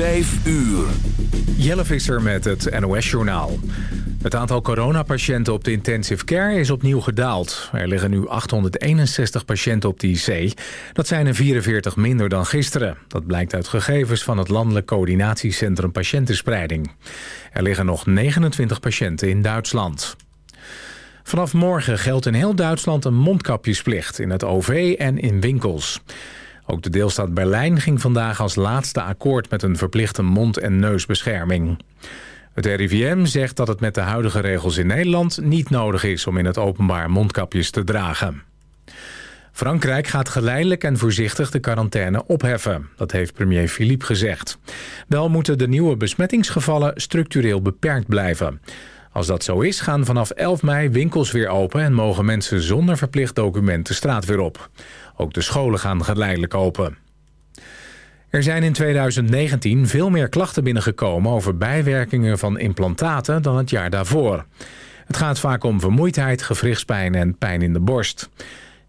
5 uur. Jelle Visser met het NOS-journaal. Het aantal coronapatiënten op de intensive care is opnieuw gedaald. Er liggen nu 861 patiënten op de IC. Dat zijn er 44 minder dan gisteren. Dat blijkt uit gegevens van het Landelijk Coördinatiecentrum Patiëntenspreiding. Er liggen nog 29 patiënten in Duitsland. Vanaf morgen geldt in heel Duitsland een mondkapjesplicht... in het OV en in winkels. Ook de deelstaat Berlijn ging vandaag als laatste akkoord met een verplichte mond- en neusbescherming. Het RIVM zegt dat het met de huidige regels in Nederland niet nodig is om in het openbaar mondkapjes te dragen. Frankrijk gaat geleidelijk en voorzichtig de quarantaine opheffen. Dat heeft premier Philippe gezegd. Wel moeten de nieuwe besmettingsgevallen structureel beperkt blijven. Als dat zo is, gaan vanaf 11 mei winkels weer open... en mogen mensen zonder verplicht document de straat weer op. Ook de scholen gaan geleidelijk open. Er zijn in 2019 veel meer klachten binnengekomen over bijwerkingen van implantaten dan het jaar daarvoor. Het gaat vaak om vermoeidheid, gewrichtspijn en pijn in de borst.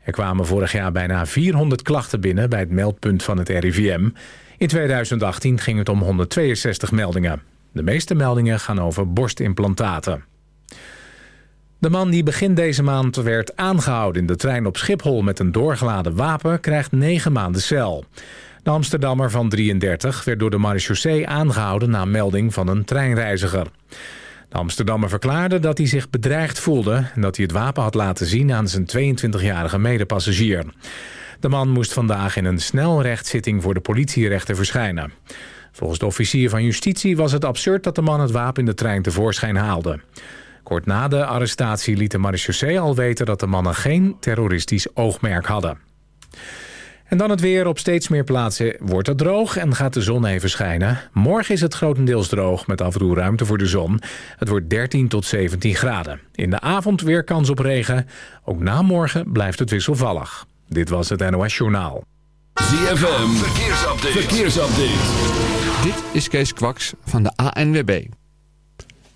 Er kwamen vorig jaar bijna 400 klachten binnen bij het meldpunt van het RIVM. In 2018 ging het om 162 meldingen. De meeste meldingen gaan over borstimplantaten. De man die begin deze maand werd aangehouden in de trein op Schiphol met een doorgeladen wapen krijgt negen maanden cel. De Amsterdammer van 33 werd door de marechaussee aangehouden na melding van een treinreiziger. De Amsterdammer verklaarde dat hij zich bedreigd voelde... en dat hij het wapen had laten zien aan zijn 22-jarige medepassagier. De man moest vandaag in een snelrechtszitting voor de politierechter verschijnen. Volgens de officier van justitie was het absurd dat de man het wapen in de trein tevoorschijn haalde. Kort na de arrestatie liet de marechaussee al weten dat de mannen geen terroristisch oogmerk hadden. En dan het weer. Op steeds meer plaatsen wordt het droog en gaat de zon even schijnen. Morgen is het grotendeels droog met af en toe ruimte voor de zon. Het wordt 13 tot 17 graden. In de avond weer kans op regen. Ook na morgen blijft het wisselvallig. Dit was het NOS Journaal. ZFM, verkeersupdate. verkeersupdate. Dit is Kees Kwaks van de ANWB.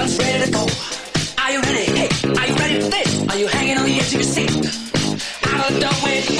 guns ready to go. Are you ready? Hey, are you ready for this? Are you hanging on the edge of your seat? I don't know.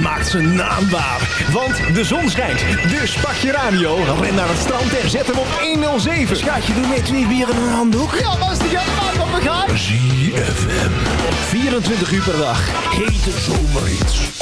maakt zijn naam waar. Want de zon schijnt. Dus pak je radio, ren naar het strand en zet hem op 107. Schaat je doet met twee bieren en een handdoek? Ja, was die helemaal de gang? ZFM. 24 uur per dag. Heet zomer iets.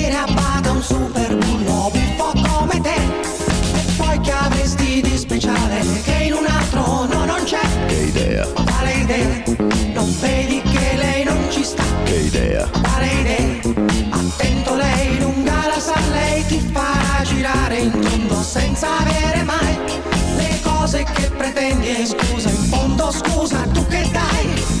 Attento lei lunga la sa, lei ti farà girare in tondo senza avere mai le cose che pretendi e scusa, in fondo scusa, tu che dai?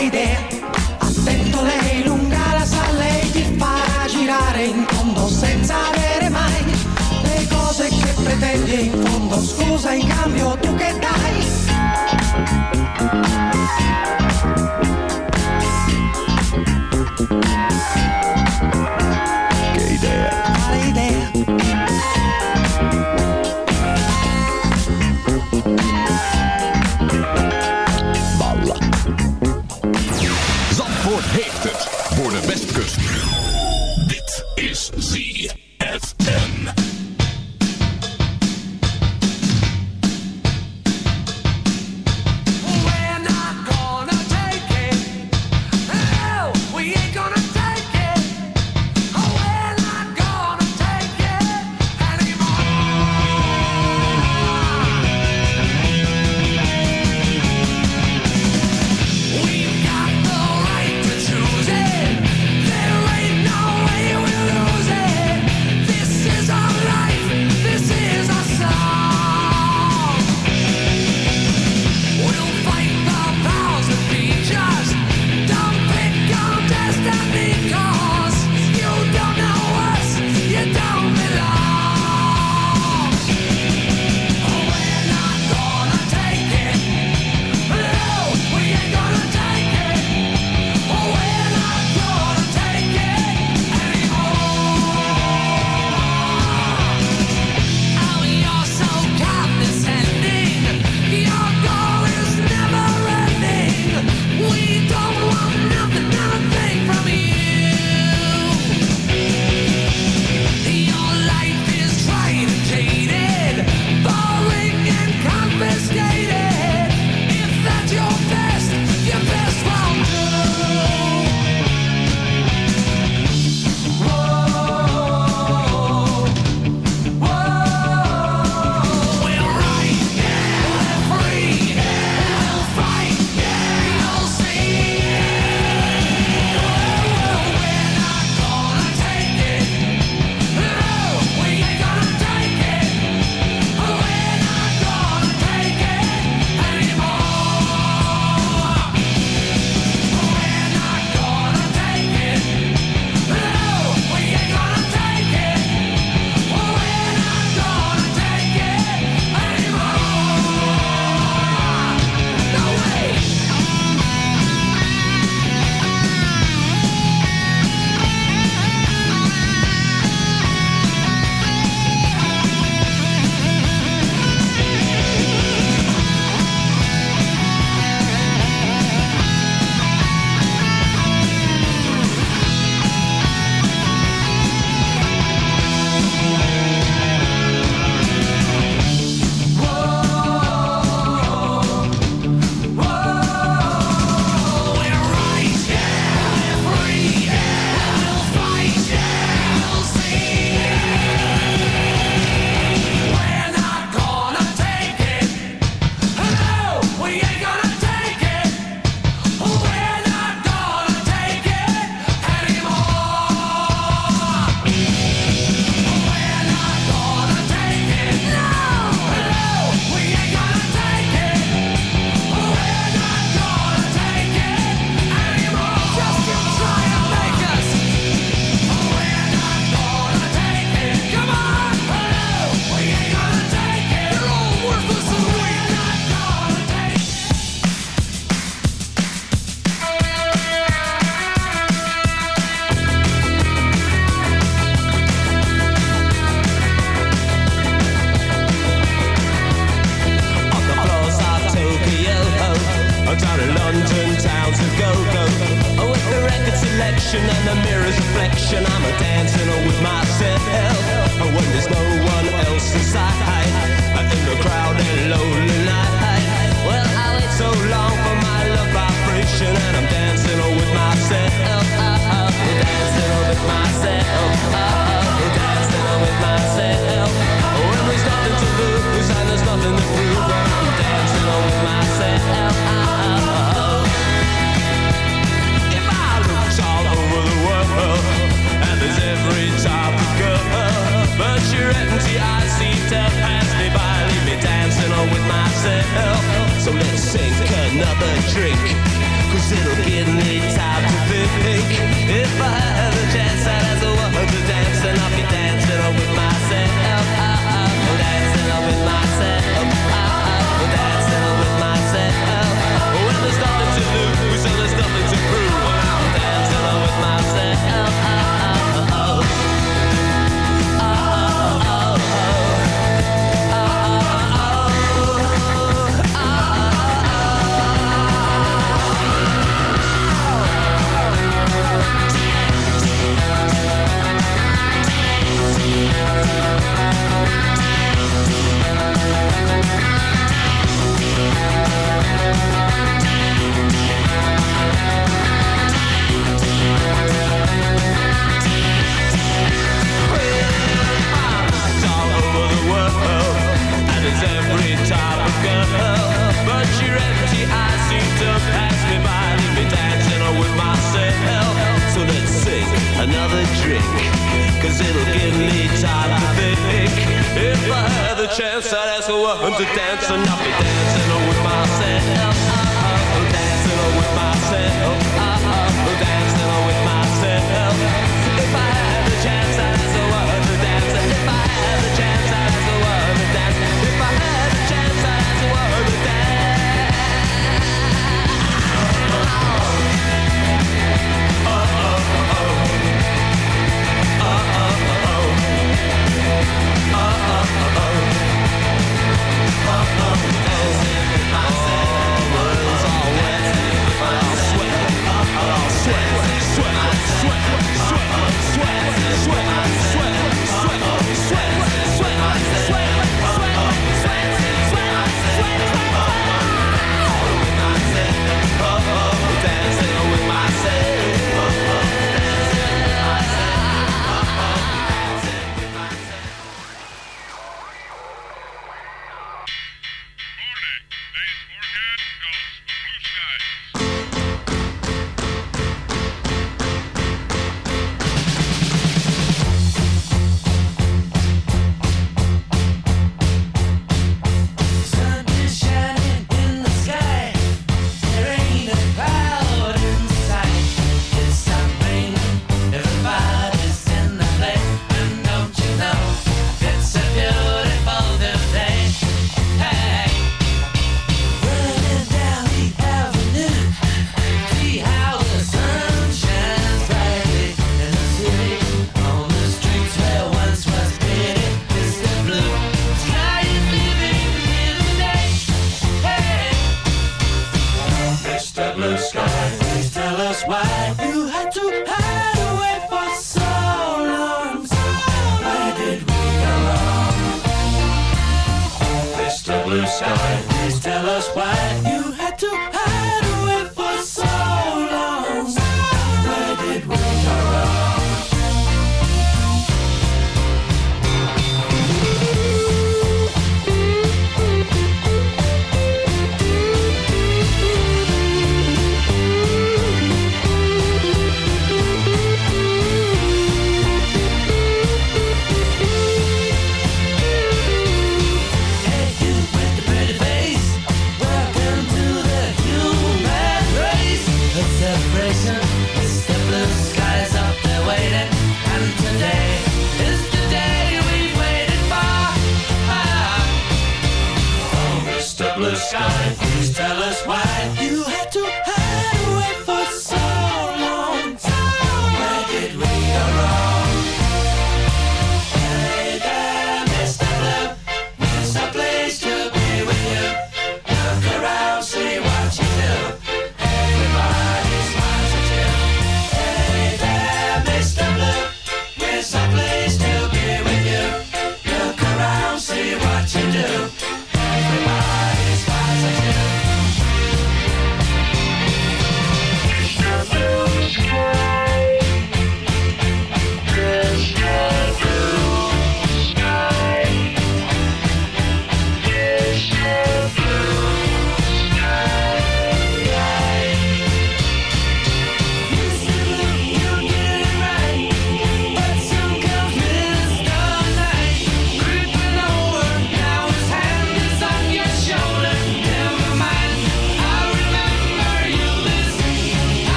In fondo. Scusa in cambio tu che dai?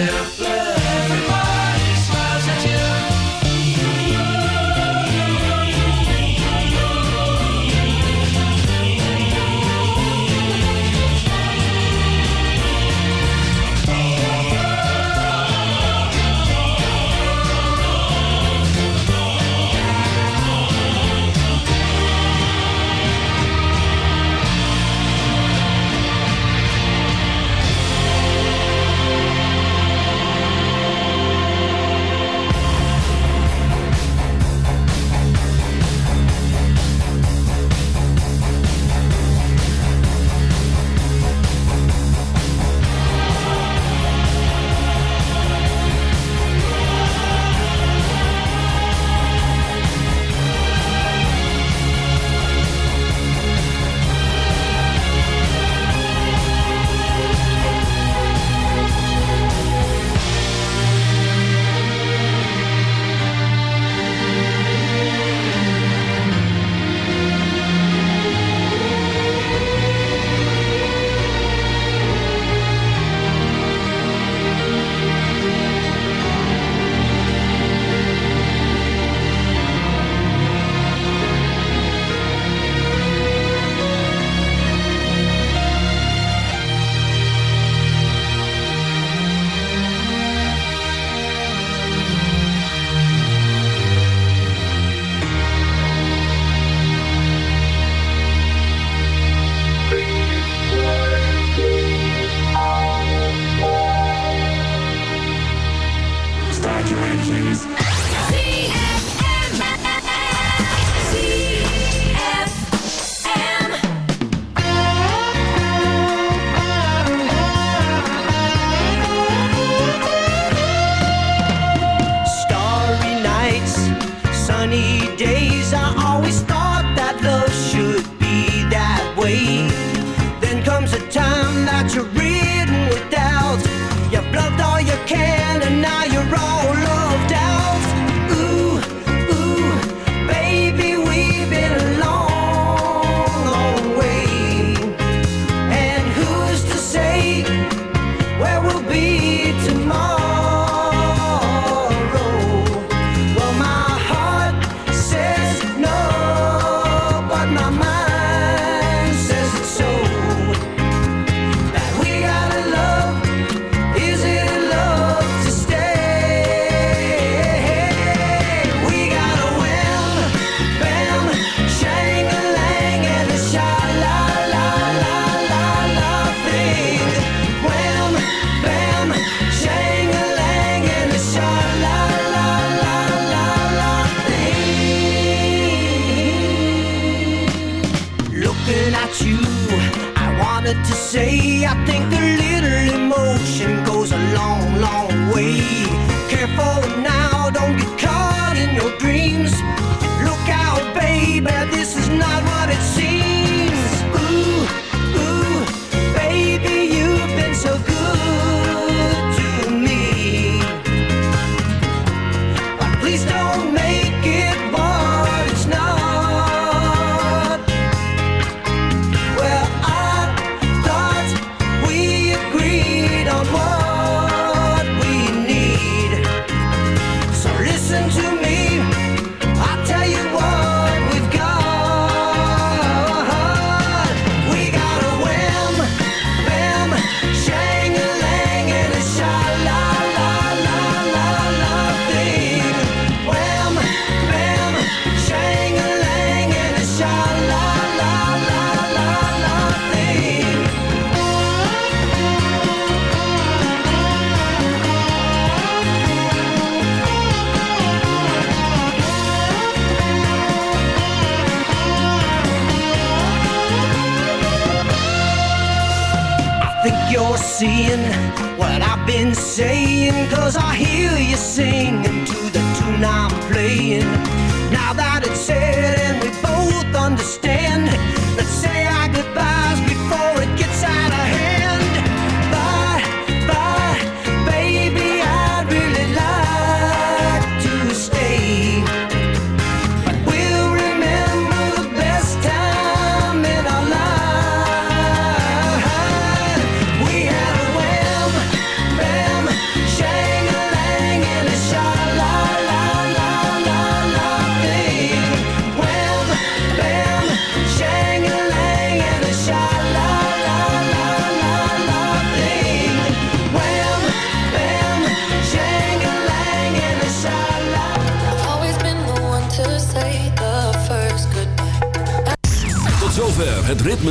Yeah.